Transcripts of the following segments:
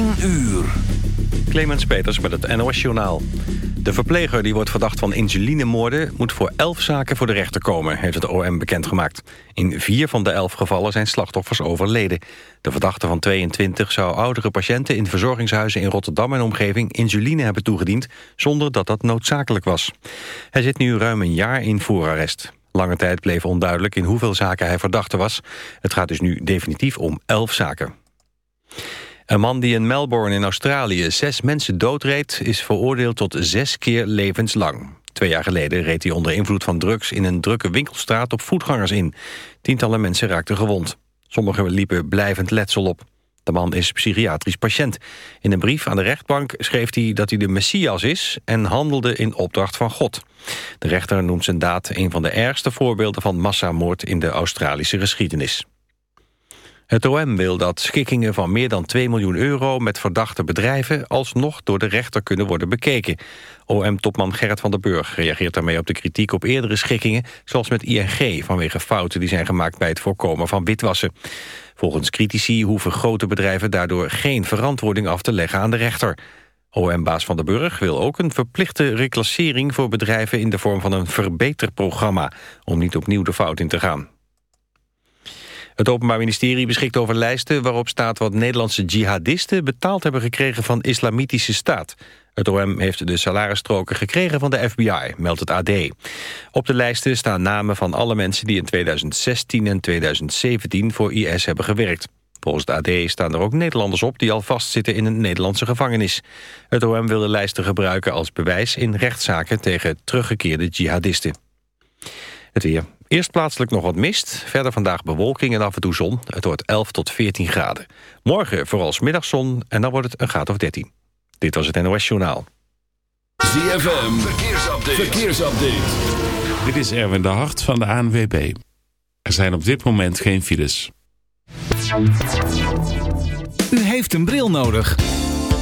10 uur. Clemens Peters met het NOS-journaal. De verpleger die wordt verdacht van insulinemoorden... moet voor elf zaken voor de rechter komen, heeft het OM bekendgemaakt. In vier van de elf gevallen zijn slachtoffers overleden. De verdachte van 22 zou oudere patiënten in verzorgingshuizen in Rotterdam en omgeving insuline hebben toegediend... zonder dat dat noodzakelijk was. Hij zit nu ruim een jaar in voorarrest. Lange tijd bleef onduidelijk in hoeveel zaken hij verdachte was. Het gaat dus nu definitief om elf zaken. Een man die in Melbourne in Australië zes mensen doodreed... is veroordeeld tot zes keer levenslang. Twee jaar geleden reed hij onder invloed van drugs... in een drukke winkelstraat op voetgangers in. Tientallen mensen raakten gewond. Sommigen liepen blijvend letsel op. De man is psychiatrisch patiënt. In een brief aan de rechtbank schreef hij dat hij de Messias is... en handelde in opdracht van God. De rechter noemt zijn daad een van de ergste voorbeelden van massamoord... in de Australische geschiedenis. Het OM wil dat schikkingen van meer dan 2 miljoen euro... met verdachte bedrijven alsnog door de rechter kunnen worden bekeken. OM-topman Gerrit van der Burg reageert daarmee op de kritiek op eerdere schikkingen... zoals met ING vanwege fouten die zijn gemaakt bij het voorkomen van witwassen. Volgens critici hoeven grote bedrijven daardoor geen verantwoording af te leggen aan de rechter. OM-baas Van der Burg wil ook een verplichte reclassering voor bedrijven in de vorm van een verbeterprogramma, om niet opnieuw de fout in te gaan. Het Openbaar Ministerie beschikt over lijsten waarop staat wat Nederlandse jihadisten betaald hebben gekregen van Islamitische Staat. Het OM heeft de salarisstroken gekregen van de FBI, meldt het AD. Op de lijsten staan namen van alle mensen die in 2016 en 2017 voor IS hebben gewerkt. Volgens het AD staan er ook Nederlanders op die al vastzitten in een Nederlandse gevangenis. Het OM wil de lijsten gebruiken als bewijs in rechtszaken tegen teruggekeerde jihadisten. Het weer. Eerst plaatselijk nog wat mist. Verder vandaag bewolking en af en toe zon. Het wordt 11 tot 14 graden. Morgen vooral middagzon en dan wordt het een graad of 13. Dit was het NOS Journaal. ZFM, verkeersupdate. verkeersupdate. Dit is Erwin de Hart van de ANWB. Er zijn op dit moment geen files. U heeft een bril nodig.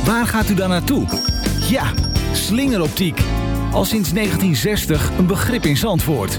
Waar gaat u dan naartoe? Ja, slingeroptiek. Al sinds 1960 een begrip in Zandvoort.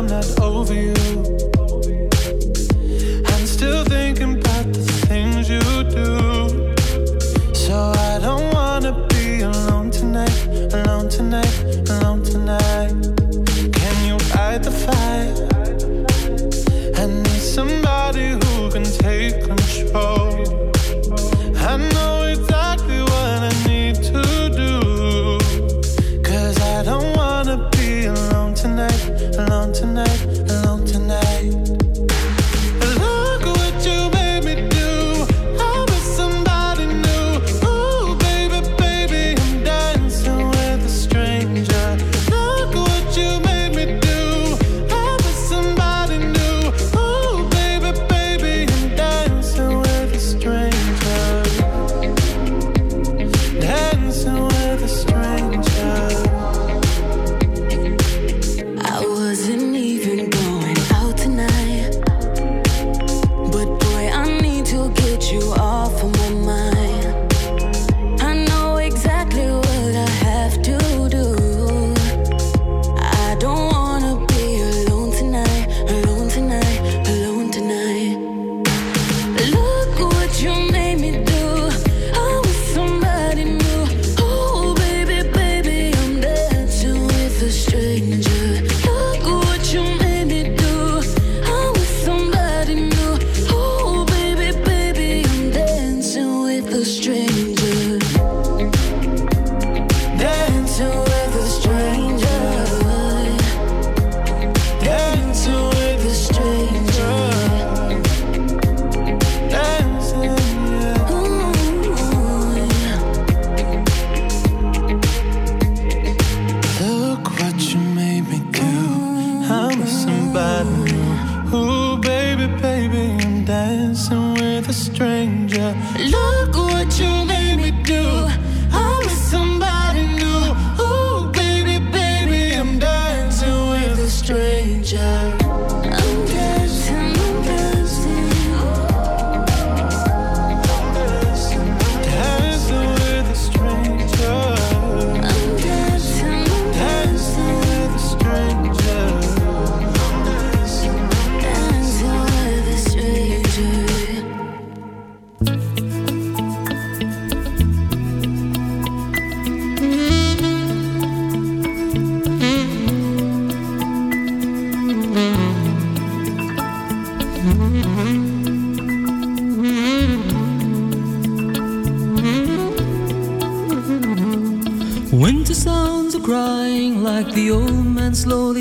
I'm not over you.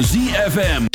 ZFM.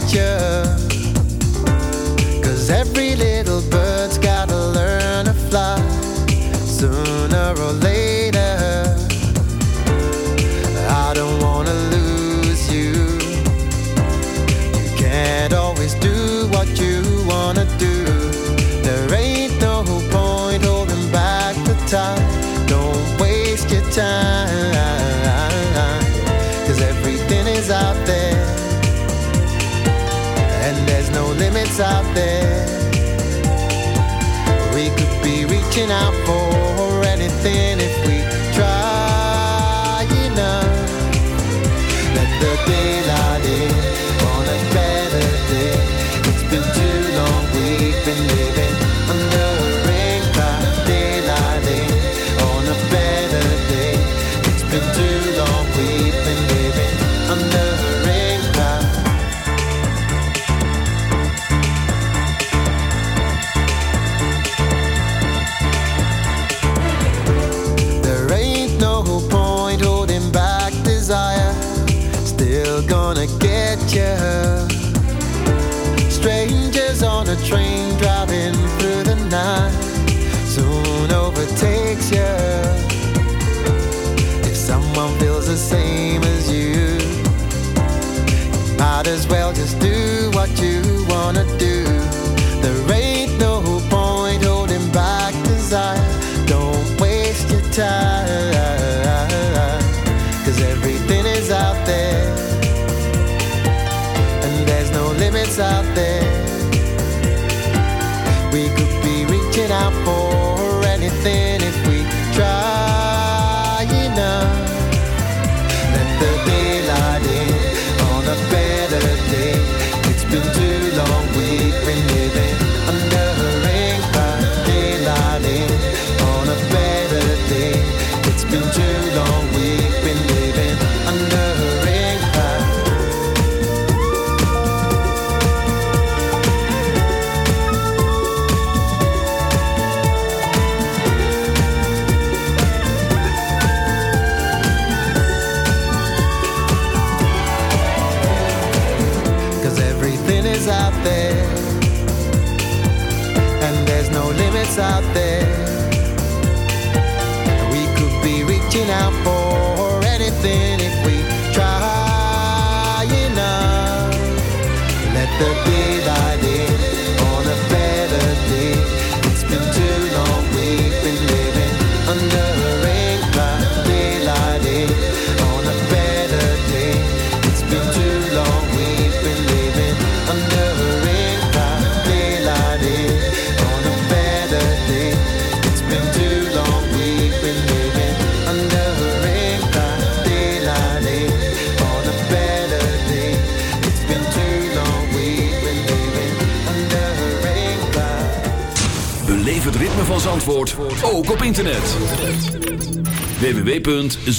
picture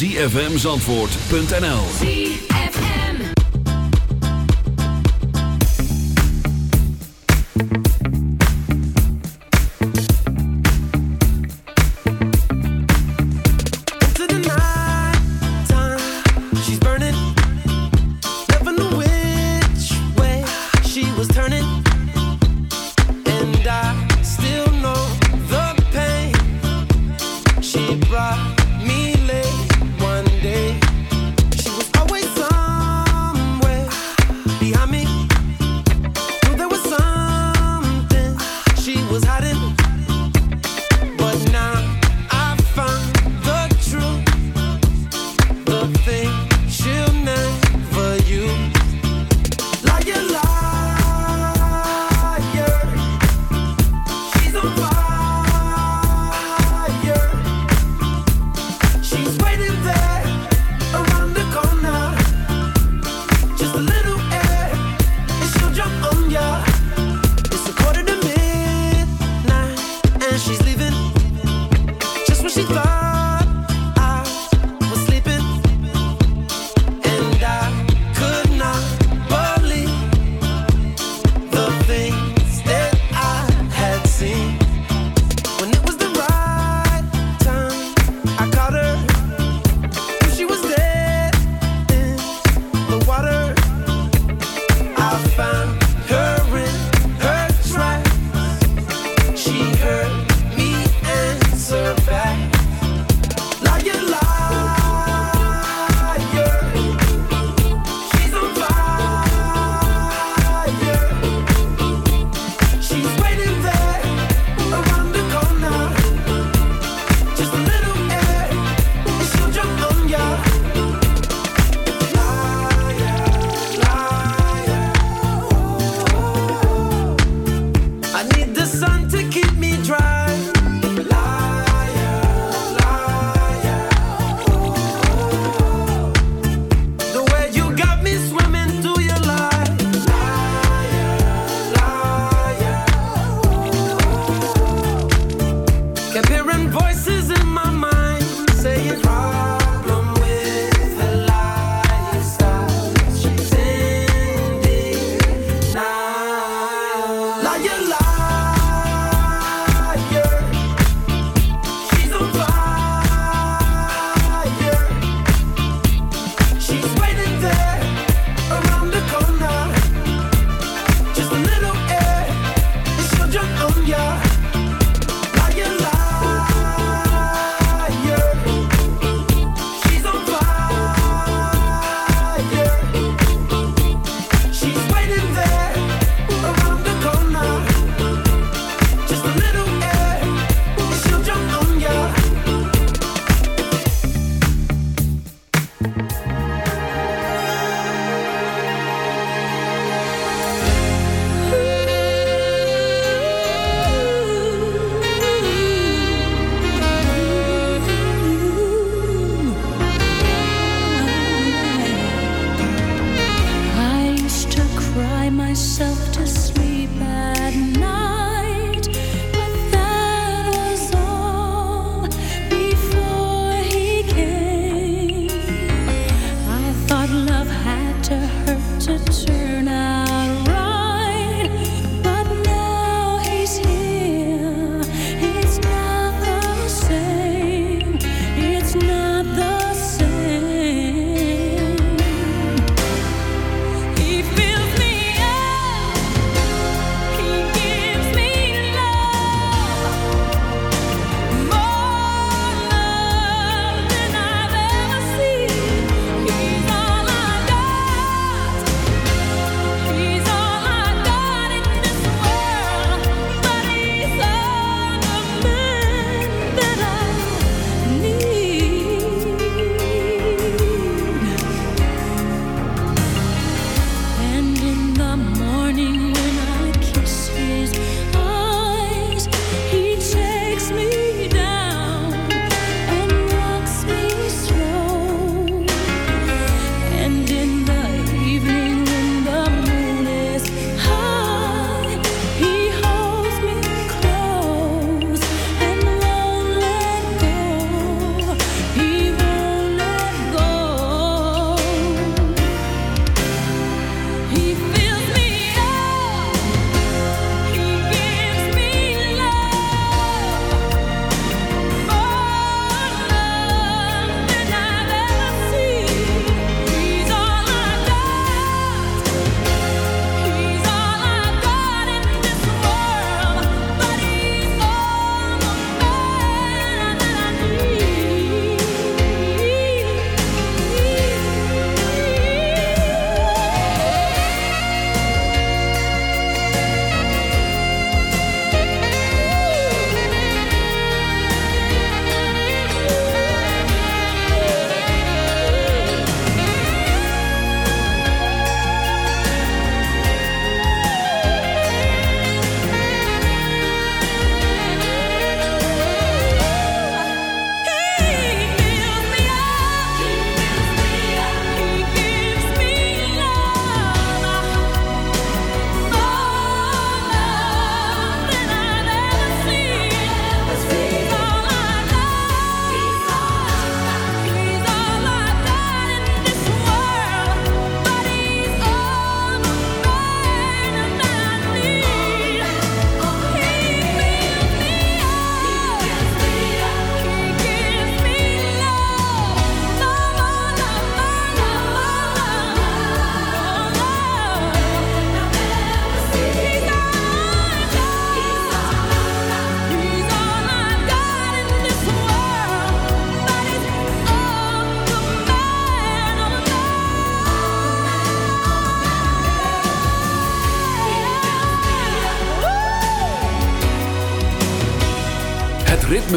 www.zfmzandvoort.nl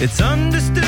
It's understood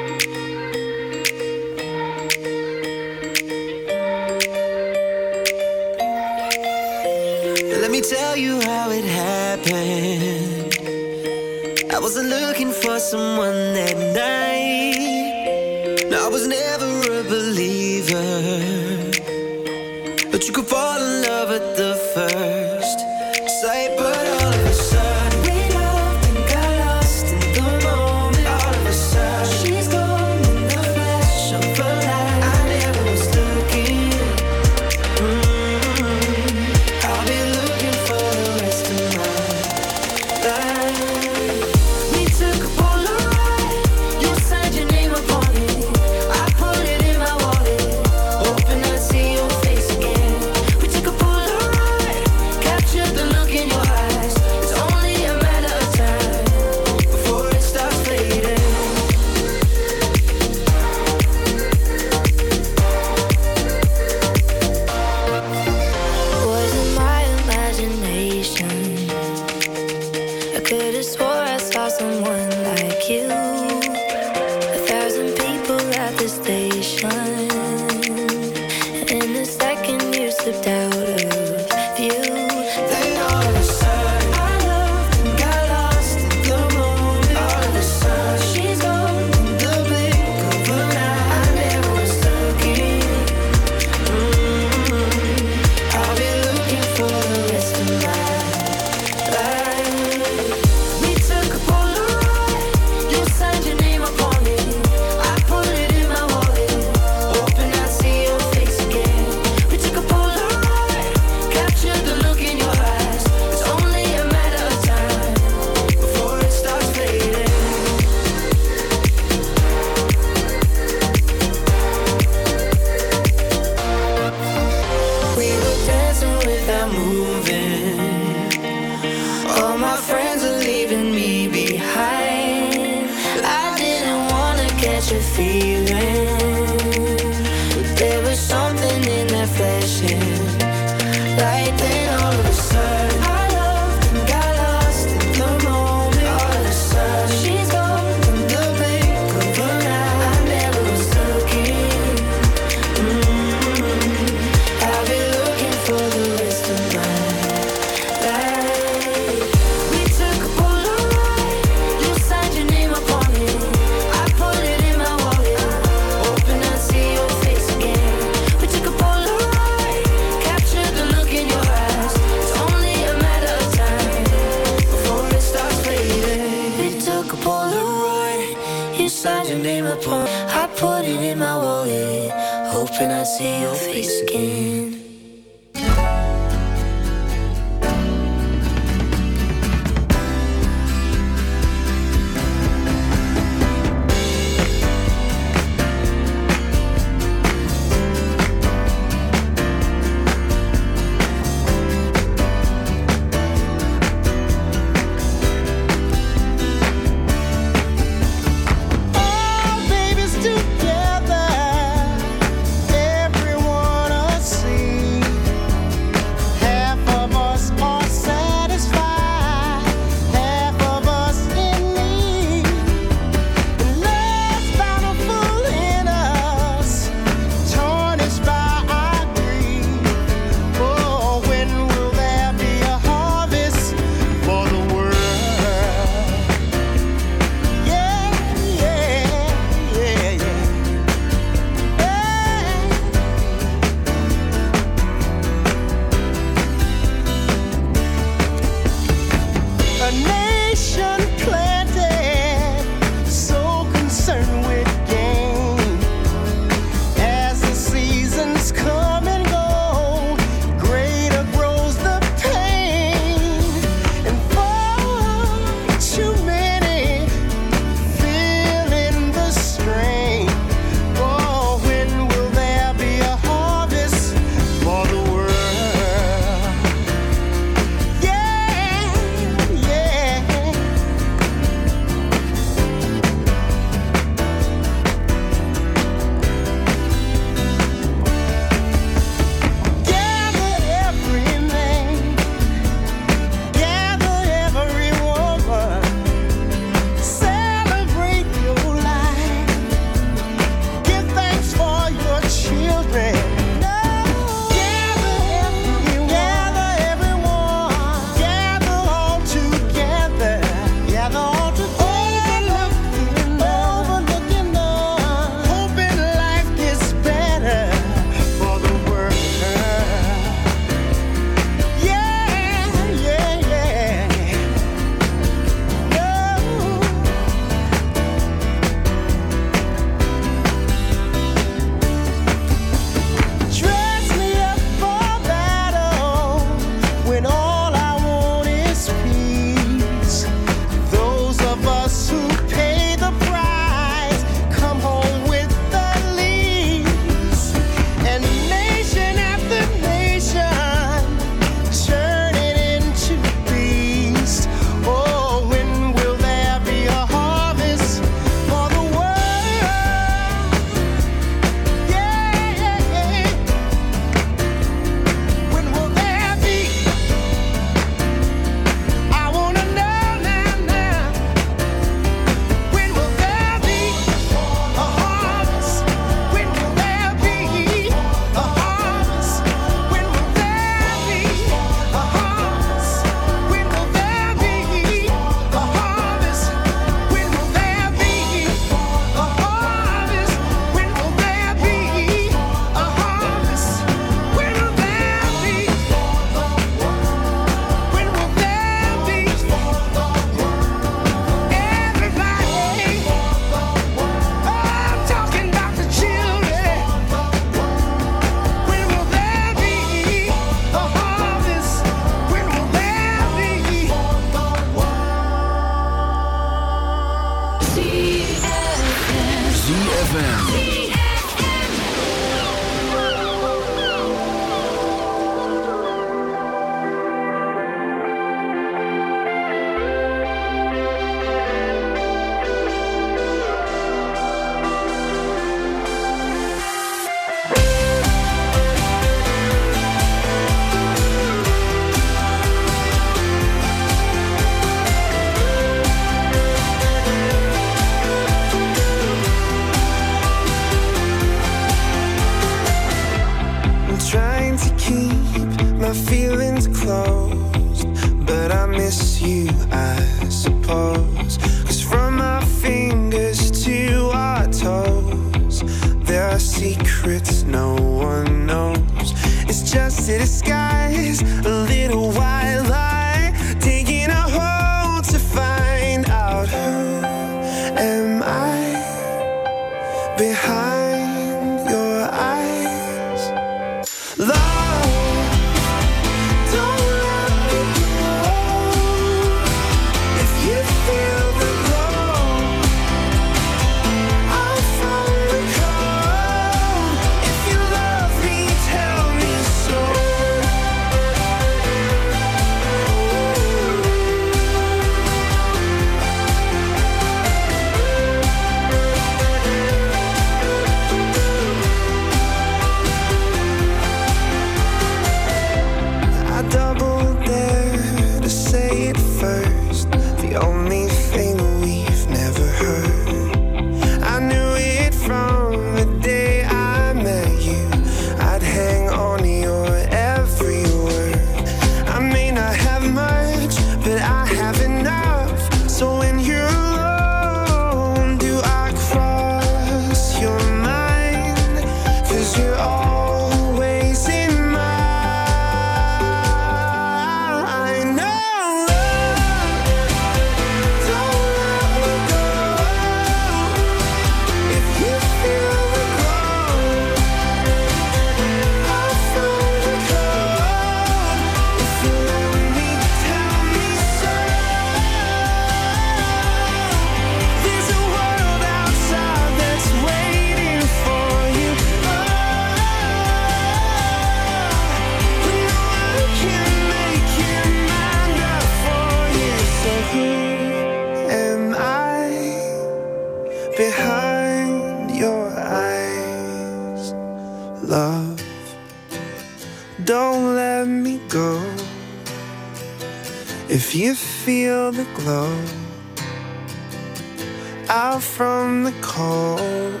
out from the cold.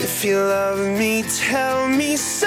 If you love me, tell me so.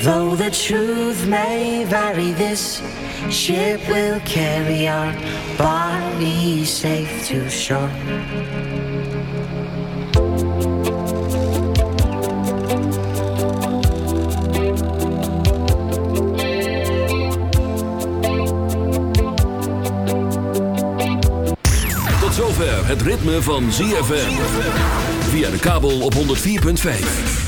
Though the truth may vary, this ship will carry our bodies safe to shore. Tot zover het ritme van ZFM. Via de kabel op 104.5.